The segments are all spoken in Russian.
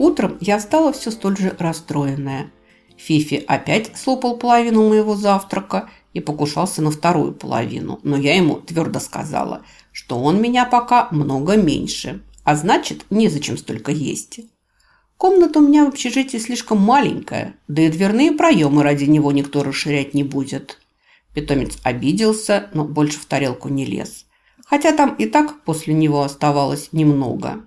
Утром я встала все столь же расстроенная. Фифи опять слопал половину моего завтрака и покушался на вторую половину, но я ему твердо сказала, что он меня пока много меньше, а значит, незачем столько есть. Комната у меня в общежитии слишком маленькая, да и дверные проемы ради него никто расширять не будет. Питомец обиделся, но больше в тарелку не лез. Хотя там и так после него оставалось немного.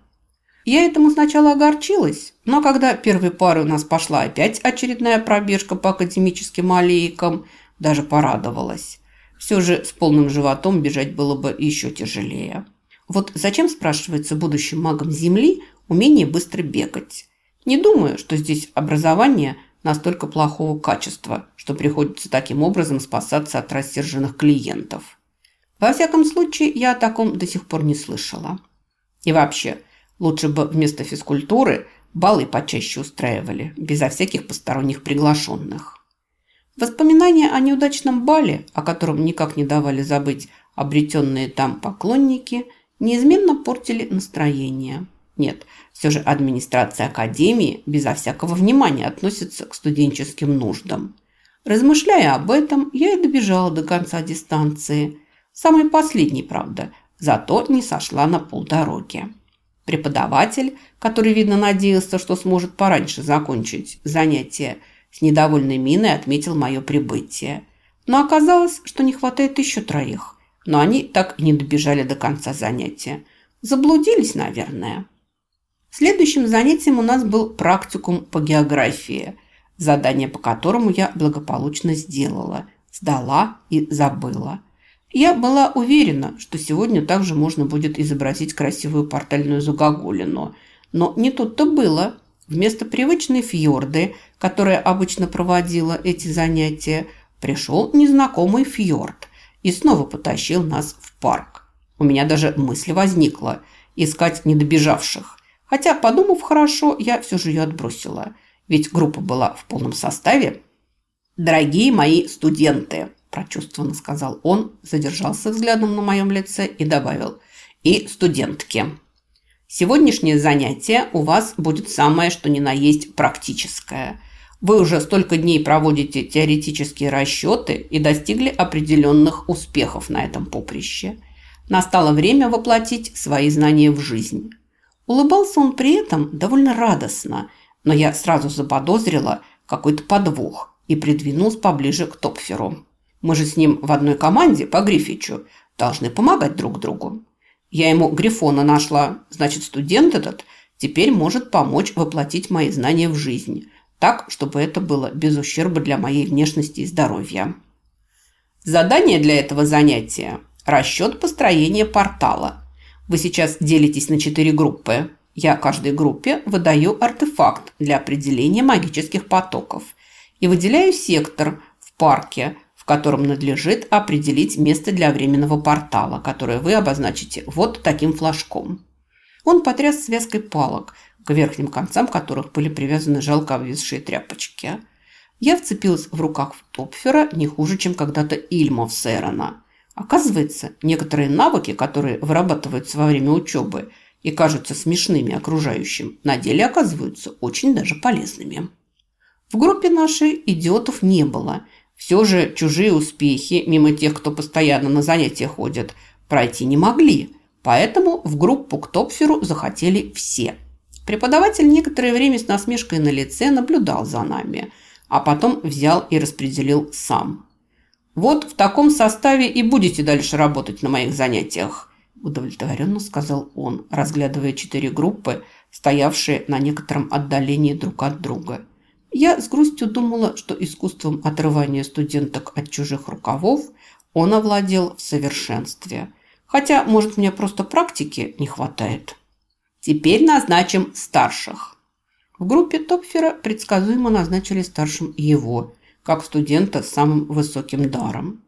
Я этому сначала огорчилась, но когда первой парой у нас пошла опять очередная пробежка по академическим аллейкам, даже порадовалась. Все же с полным животом бежать было бы еще тяжелее. Вот зачем, спрашивается, будущим магам Земли умение быстро бегать? Не думаю, что здесь образование настолько плохого качества, что приходится таким образом спасаться от рассерженных клиентов. Во всяком случае, я о таком до сих пор не слышала. И вообще – Лучше бы вместо физкультуры балы почаще устраивали, безо всяких посторонних приглашенных. Воспоминания о неудачном бале, о котором никак не давали забыть обретенные там поклонники, неизменно портили настроение. Нет, все же администрация академии безо всякого внимания относится к студенческим нуждам. Размышляя об этом, я и добежала до конца дистанции. Самый последний, правда, зато не сошла на полдороги. Преподаватель, который, видно, надеялся, что сможет пораньше закончить занятие, с недовольной миной отметил мое прибытие. Но оказалось, что не хватает еще троих. Но они так и не добежали до конца занятия. Заблудились, наверное. Следующим занятием у нас был практикум по географии, задание по которому я благополучно сделала, сдала и забыла. Я была уверена, что сегодня также можно будет изобразить красивую портальную загогулину. Но не тут-то было. Вместо привычной фьорды, которая обычно проводила эти занятия, пришел незнакомый фьорд и снова потащил нас в парк. У меня даже мысль возникла – искать недобежавших. Хотя, подумав хорошо, я все же ее отбросила. Ведь группа была в полном составе. «Дорогие мои студенты!» Прочувствованно сказал он, задержался взглядом на моем лице и добавил «И студентки». Сегодняшнее занятие у вас будет самое, что ни на есть практическое. Вы уже столько дней проводите теоретические расчеты и достигли определенных успехов на этом поприще. Настало время воплотить свои знания в жизнь. Улыбался он при этом довольно радостно, но я сразу заподозрила какой-то подвох и придвинулась поближе к Топферу. Мы же с ним в одной команде по Гриффичу. Должны помогать друг другу. Я ему Грифона нашла. Значит, студент этот теперь может помочь воплотить мои знания в жизнь. Так, чтобы это было без ущерба для моей внешности и здоровья. Задание для этого занятия – расчет построения портала. Вы сейчас делитесь на четыре группы. Я каждой группе выдаю артефакт для определения магических потоков и выделяю сектор в парке – в котором надлежит определить место для временного портала, которое вы обозначите вот таким флажком. Он потряс связкой палок, к верхним концам которых были привязаны жалко обвисшие тряпочки. Я вцепилась в руках Топфера не хуже, чем когда-то Ильма в Сэрона. Оказывается, некоторые навыки, которые вырабатываются во время учебы и кажутся смешными окружающим, на деле оказываются очень даже полезными. В группе нашей идиотов не было – все же чужие успехи мимо тех, кто постоянно на занятия ходит, пройти не могли. Поэтому в группу к Топферу захотели все. Преподаватель некоторое время с насмешкой на лице наблюдал за нами, а потом взял и распределил сам. «Вот в таком составе и будете дальше работать на моих занятиях», удовлетворенно сказал он, разглядывая четыре группы, стоявшие на некотором отдалении друг от друга – я с грустью думала, что искусством отрывания студенток от чужих рукавов он овладел в совершенстве. Хотя, может, мне просто практики не хватает. Теперь назначим старших. В группе Топфера предсказуемо назначили старшим его, как студента с самым высоким даром.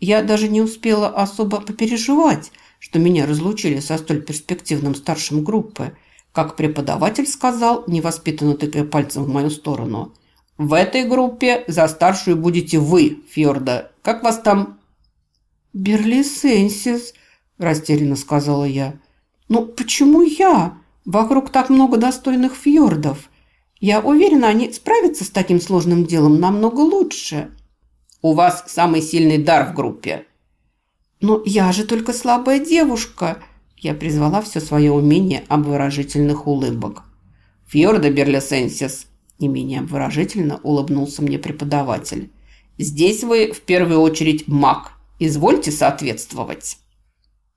Я даже не успела особо попереживать, что меня разлучили со столь перспективным старшим группы – как преподаватель сказал, невоспитанно тыкая пальцем в мою сторону. «В этой группе за старшую будете вы, Фьорда. Как вас там?» «Берлисенсис», – растерянно сказала я. «Ну, почему я? Вокруг так много достойных фьордов. Я уверена, они справятся с таким сложным делом намного лучше. У вас самый сильный дар в группе. Но я же только слабая девушка. Я призвала все свое умение обворожительных улыбок. Фьорда Берлесенсис, не менее обворожительно улыбнулся мне преподаватель. Здесь вы в первую очередь маг. Извольте соответствовать.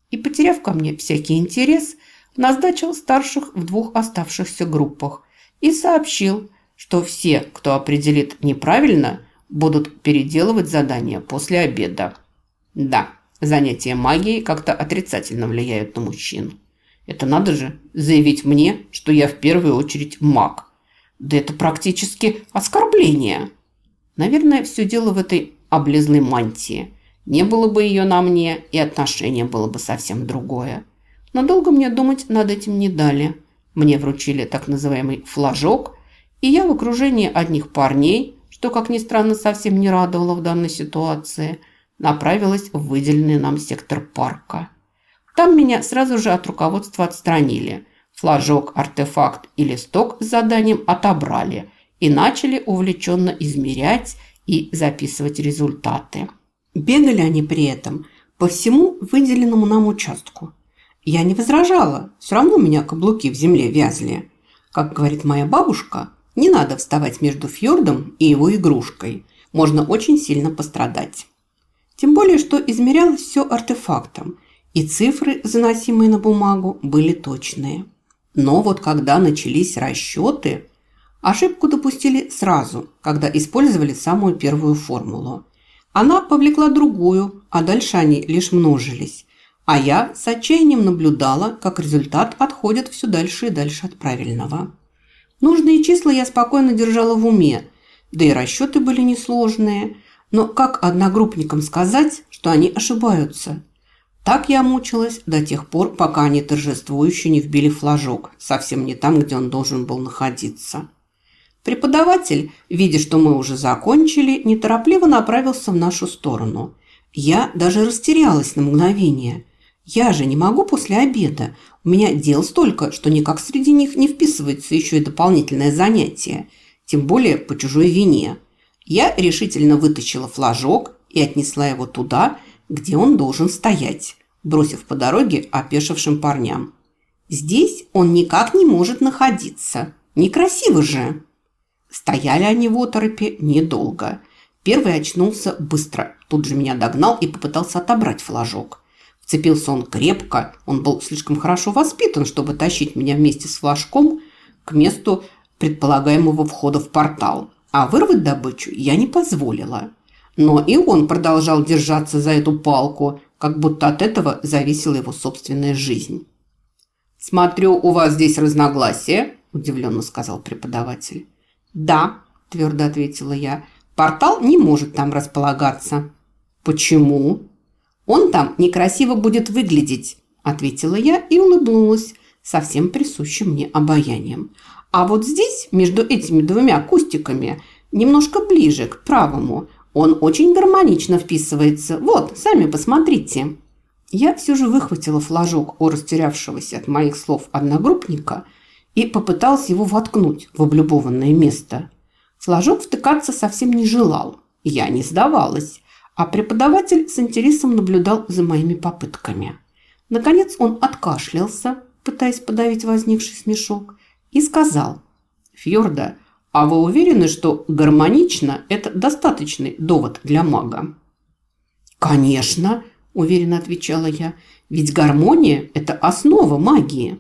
И, потеряв ко мне всякий интерес, назначил старших в двух оставшихся группах и сообщил, что все, кто определит неправильно, будут переделывать задания после обеда. Да, занятия магией как-то отрицательно влияют на мужчин. Это надо же заявить мне, что я в первую очередь маг. Да это практически оскорбление. Наверное, все дело в этой облезлой мантии. Не было бы ее на мне, и отношение было бы совсем другое. Но долго мне думать над этим не дали. Мне вручили так называемый флажок, и я в окружении одних парней, что, как ни странно, совсем не радовало в данной ситуации, направилась в выделенный нам сектор парка. Там меня сразу же от руководства отстранили. Флажок, артефакт и листок с заданием отобрали и начали увлеченно измерять и записывать результаты. Бегали они при этом по всему выделенному нам участку. Я не возражала, все равно у меня каблуки в земле вязли. Как говорит моя бабушка, не надо вставать между фьордом и его игрушкой. Можно очень сильно пострадать. Тем более, что измерялось все артефактом, и цифры, заносимые на бумагу, были точные. Но вот когда начались расчеты, ошибку допустили сразу, когда использовали самую первую формулу. Она повлекла другую, а дальше они лишь множились. А я с отчаянием наблюдала, как результат отходит все дальше и дальше от правильного. Нужные числа я спокойно держала в уме, да и расчеты были несложные. Но как одногруппникам сказать, что они ошибаются? Так я мучилась до тех пор, пока они торжествующе не вбили флажок, совсем не там, где он должен был находиться. Преподаватель, видя, что мы уже закончили, неторопливо направился в нашу сторону. Я даже растерялась на мгновение – я же не могу после обеда. У меня дел столько, что никак среди них не вписывается еще и дополнительное занятие. Тем более по чужой вине. Я решительно вытащила флажок и отнесла его туда, где он должен стоять, бросив по дороге опешившим парням. Здесь он никак не может находиться. Некрасиво же. Стояли они в оторопе недолго. Первый очнулся быстро, тут же меня догнал и попытался отобрать флажок. Вцепился он крепко, он был слишком хорошо воспитан, чтобы тащить меня вместе с флажком к месту предполагаемого входа в портал. А вырвать добычу я не позволила. Но и он продолжал держаться за эту палку, как будто от этого зависела его собственная жизнь. «Смотрю, у вас здесь разногласия», – удивленно сказал преподаватель. «Да», – твердо ответила я, – «портал не может там располагаться». «Почему?» Он там некрасиво будет выглядеть», – ответила я и улыбнулась, совсем присущим мне обаянием. «А вот здесь, между этими двумя кустиками, немножко ближе, к правому, он очень гармонично вписывается. Вот, сами посмотрите». Я все же выхватила флажок у растерявшегося от моих слов одногруппника и попыталась его воткнуть в облюбованное место. Флажок втыкаться совсем не желал. Я не сдавалась а преподаватель с интересом наблюдал за моими попытками. Наконец он откашлялся, пытаясь подавить возникший смешок, и сказал «Фьорда, а вы уверены, что гармонично – это достаточный довод для мага?» «Конечно», – уверенно отвечала я, – «ведь гармония – это основа магии».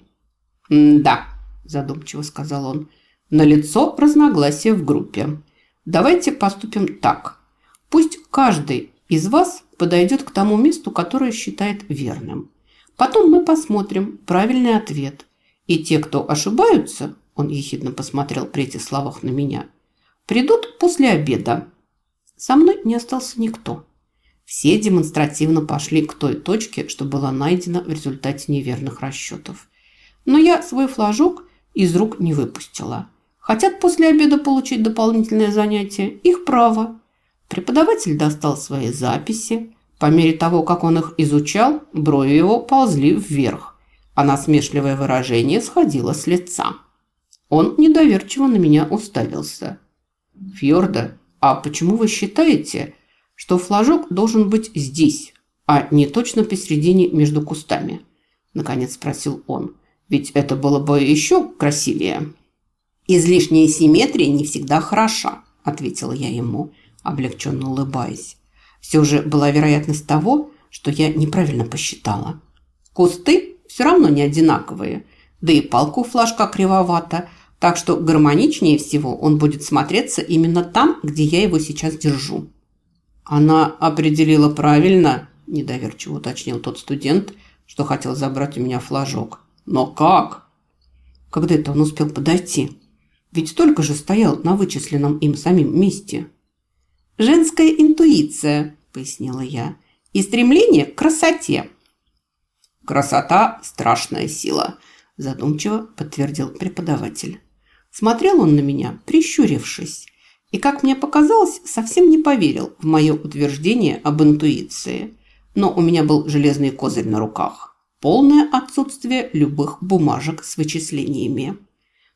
«Да», – задумчиво сказал он, – «налицо разногласия в группе. Давайте поступим так. Пусть каждый из вас подойдет к тому месту, которое считает верным. Потом мы посмотрим правильный ответ. И те, кто ошибаются, он ехидно посмотрел при этих словах на меня, придут после обеда. Со мной не остался никто. Все демонстративно пошли к той точке, что была найдена в результате неверных расчетов. Но я свой флажок из рук не выпустила. Хотят после обеда получить дополнительное занятие – их право. Преподаватель достал свои записи. По мере того, как он их изучал, брови его ползли вверх, а насмешливое выражение сходило с лица. Он недоверчиво на меня уставился. «Фьорда, а почему вы считаете, что флажок должен быть здесь, а не точно посередине между кустами?» Наконец спросил он. «Ведь это было бы еще красивее». «Излишняя симметрия не всегда хороша», – ответила я ему, облегченно улыбаясь. Все же была вероятность того, что я неправильно посчитала. Кусты все равно не одинаковые, да и палка у флажка кривовата, так что гармоничнее всего он будет смотреться именно там, где я его сейчас держу. Она определила правильно, недоверчиво уточнил тот студент, что хотел забрать у меня флажок. Но как? Когда это он успел подойти? Ведь только же стоял на вычисленном им самим месте. «Женская интуиция», – пояснила я, – «и стремление к красоте». «Красота – страшная сила», – задумчиво подтвердил преподаватель. Смотрел он на меня, прищурившись, и, как мне показалось, совсем не поверил в мое утверждение об интуиции. Но у меня был железный козырь на руках. Полное отсутствие любых бумажек с вычислениями.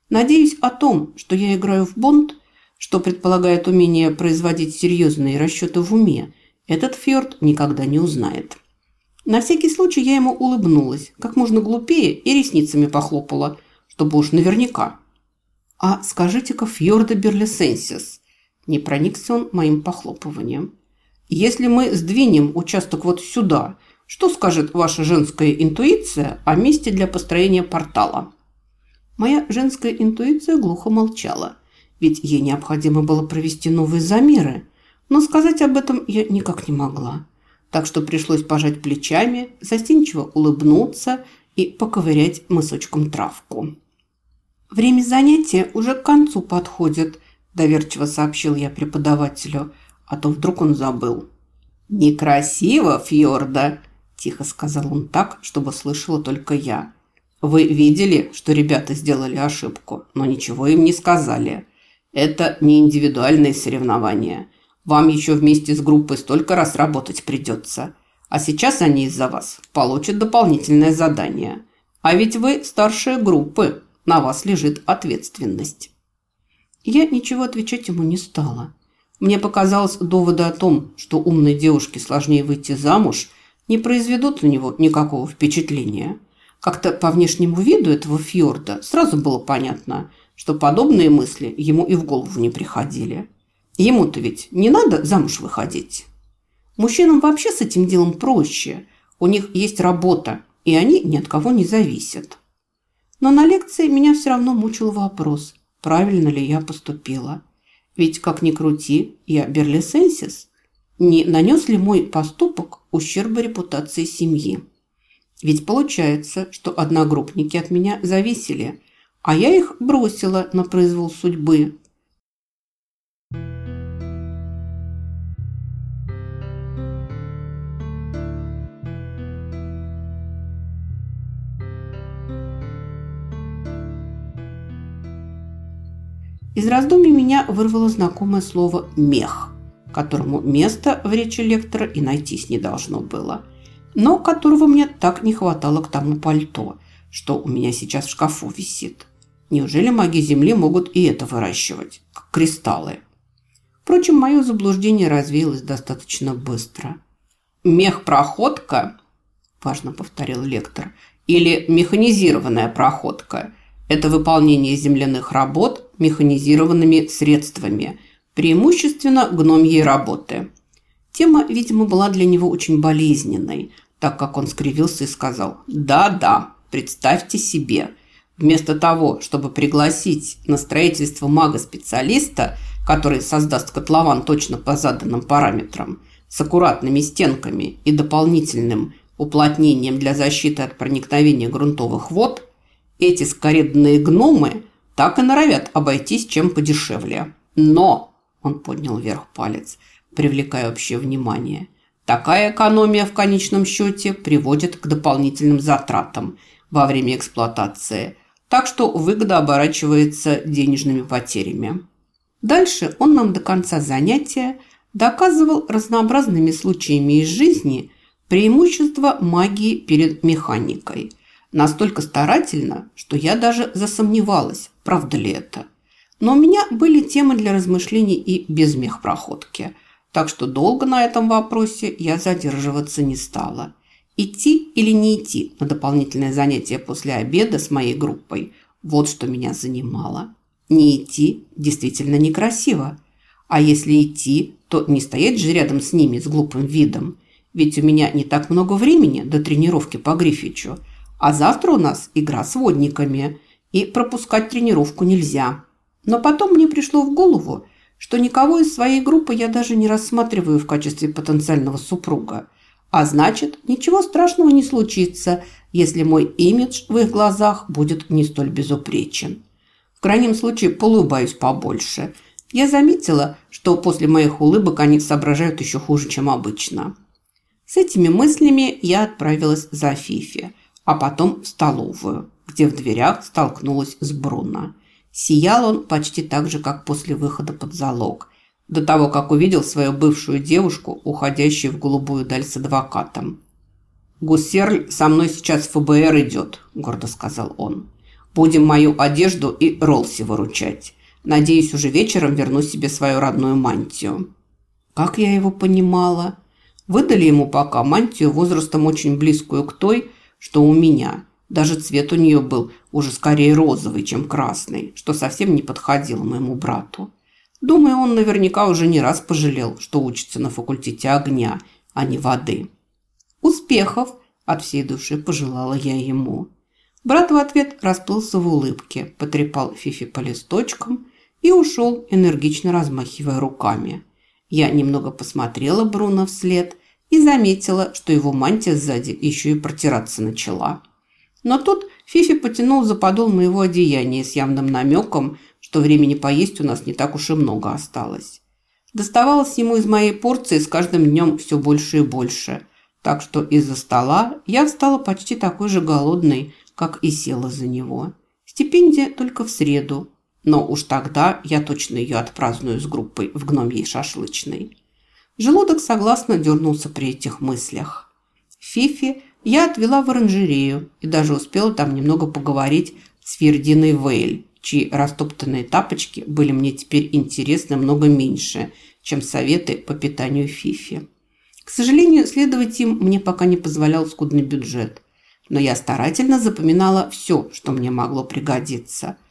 Надеюсь о том, что я играю в Бонд, что предполагает умение производить серьезные расчеты в уме, этот Фьорд никогда не узнает. На всякий случай я ему улыбнулась, как можно глупее, и ресницами похлопала, чтобы уж наверняка. «А скажите-ка, Фьорда Берлисенсис», не проникся он моим похлопыванием. «Если мы сдвинем участок вот сюда, что скажет ваша женская интуиция о месте для построения портала?» Моя женская интуиция глухо молчала, ведь ей необходимо было провести новые замеры, но сказать об этом я никак не могла. Так что пришлось пожать плечами, застенчиво улыбнуться и поковырять мысочком травку. «Время занятия уже к концу подходит», – доверчиво сообщил я преподавателю, а то вдруг он забыл. «Некрасиво, Фьорда», – тихо сказал он так, чтобы слышала только я. «Вы видели, что ребята сделали ошибку, но ничего им не сказали. Это не индивидуальные соревнования. Вам еще вместе с группой столько раз работать придется. А сейчас они из-за вас получат дополнительное задание. А ведь вы старшие группы» на вас лежит ответственность. Я ничего отвечать ему не стала. Мне показалось, доводы о том, что умной девушке сложнее выйти замуж, не произведут на него никакого впечатления. Как-то по внешнему виду этого фьорда сразу было понятно, что подобные мысли ему и в голову не приходили. Ему-то ведь не надо замуж выходить. Мужчинам вообще с этим делом проще. У них есть работа, и они ни от кого не зависят. Но на лекции меня все равно мучил вопрос, правильно ли я поступила. Ведь, как ни крути, я берлисенсис. Не нанес ли мой поступок ущерба репутации семьи? Ведь получается, что одногруппники от меня зависели, а я их бросила на произвол судьбы. Из раздумий меня вырвало знакомое слово «мех», которому место в речи лектора и найтись не должно было, но которого мне так не хватало к тому пальто, что у меня сейчас в шкафу висит. Неужели маги Земли могут и это выращивать, как кристаллы? Впрочем, мое заблуждение развеялось достаточно быстро. «Мех-проходка», – важно повторил лектор, – «или механизированная проходка – это выполнение земляных работ механизированными средствами, преимущественно гномьей работы. Тема, видимо, была для него очень болезненной, так как он скривился и сказал «Да-да, представьте себе». Вместо того, чтобы пригласить на строительство мага-специалиста, который создаст котлован точно по заданным параметрам, с аккуратными стенками и дополнительным уплотнением для защиты от проникновения грунтовых вод – эти скоредные гномы так и норовят обойтись чем подешевле. Но, он поднял вверх палец, привлекая общее внимание, такая экономия в конечном счете приводит к дополнительным затратам во время эксплуатации, так что выгода оборачивается денежными потерями. Дальше он нам до конца занятия доказывал разнообразными случаями из жизни преимущество магии перед механикой – Настолько старательно, что я даже засомневалась, правда ли это. Но у меня были темы для размышлений и без мехпроходки, так что долго на этом вопросе я задерживаться не стала. Идти или не идти на дополнительное занятие после обеда с моей группой – вот что меня занимало. Не идти действительно некрасиво. А если идти, то не стоять же рядом с ними с глупым видом. Ведь у меня не так много времени до тренировки по Гриффичу. А завтра у нас игра с водниками, и пропускать тренировку нельзя. Но потом мне пришло в голову, что никого из своей группы я даже не рассматриваю в качестве потенциального супруга. А значит, ничего страшного не случится, если мой имидж в их глазах будет не столь безупречен. В крайнем случае, полыбаюсь побольше. Я заметила, что после моих улыбок они соображают еще хуже, чем обычно. С этими мыслями я отправилась за Фифи, а потом в столовую, где в дверях столкнулась с Бруно. Сиял он почти так же, как после выхода под залог, до того, как увидел свою бывшую девушку, уходящую в голубую даль с адвокатом. «Гуссерль со мной сейчас в ФБР идет», – гордо сказал он. «Будем мою одежду и Ролси выручать. Надеюсь, уже вечером верну себе свою родную мантию». Как я его понимала? Выдали ему пока мантию возрастом очень близкую к той, что у меня – даже цвет у нее был уже скорее розовый, чем красный, что совсем не подходило моему брату. Думаю, он наверняка уже не раз пожалел, что учится на факультете огня, а не воды. «Успехов!» – от всей души пожелала я ему. Брат в ответ расплылся в улыбке, потрепал Фифи по листочкам и ушел, энергично размахивая руками. Я немного посмотрела Бруно вслед и заметила, что его мантия сзади еще и протираться начала. Но тут Фифи потянул за подол моего одеяния с явным намеком, что времени поесть у нас не так уж и много осталось. Доставалось ему из моей порции с каждым днем все больше и больше, так что из-за стола я встала почти такой же голодной, как и села за него. Стипендия только в среду, но уж тогда я точно ее отпраздную с группой в гномьей шашлычной. Желудок согласно дернулся при этих мыслях. Фифи я отвела в оранжерею и даже успела там немного поговорить с Фердиной Вейль, чьи растоптанные тапочки были мне теперь интересны много меньше, чем советы по питанию Фифи. К сожалению, следовать им мне пока не позволял скудный бюджет, но я старательно запоминала все, что мне могло пригодиться –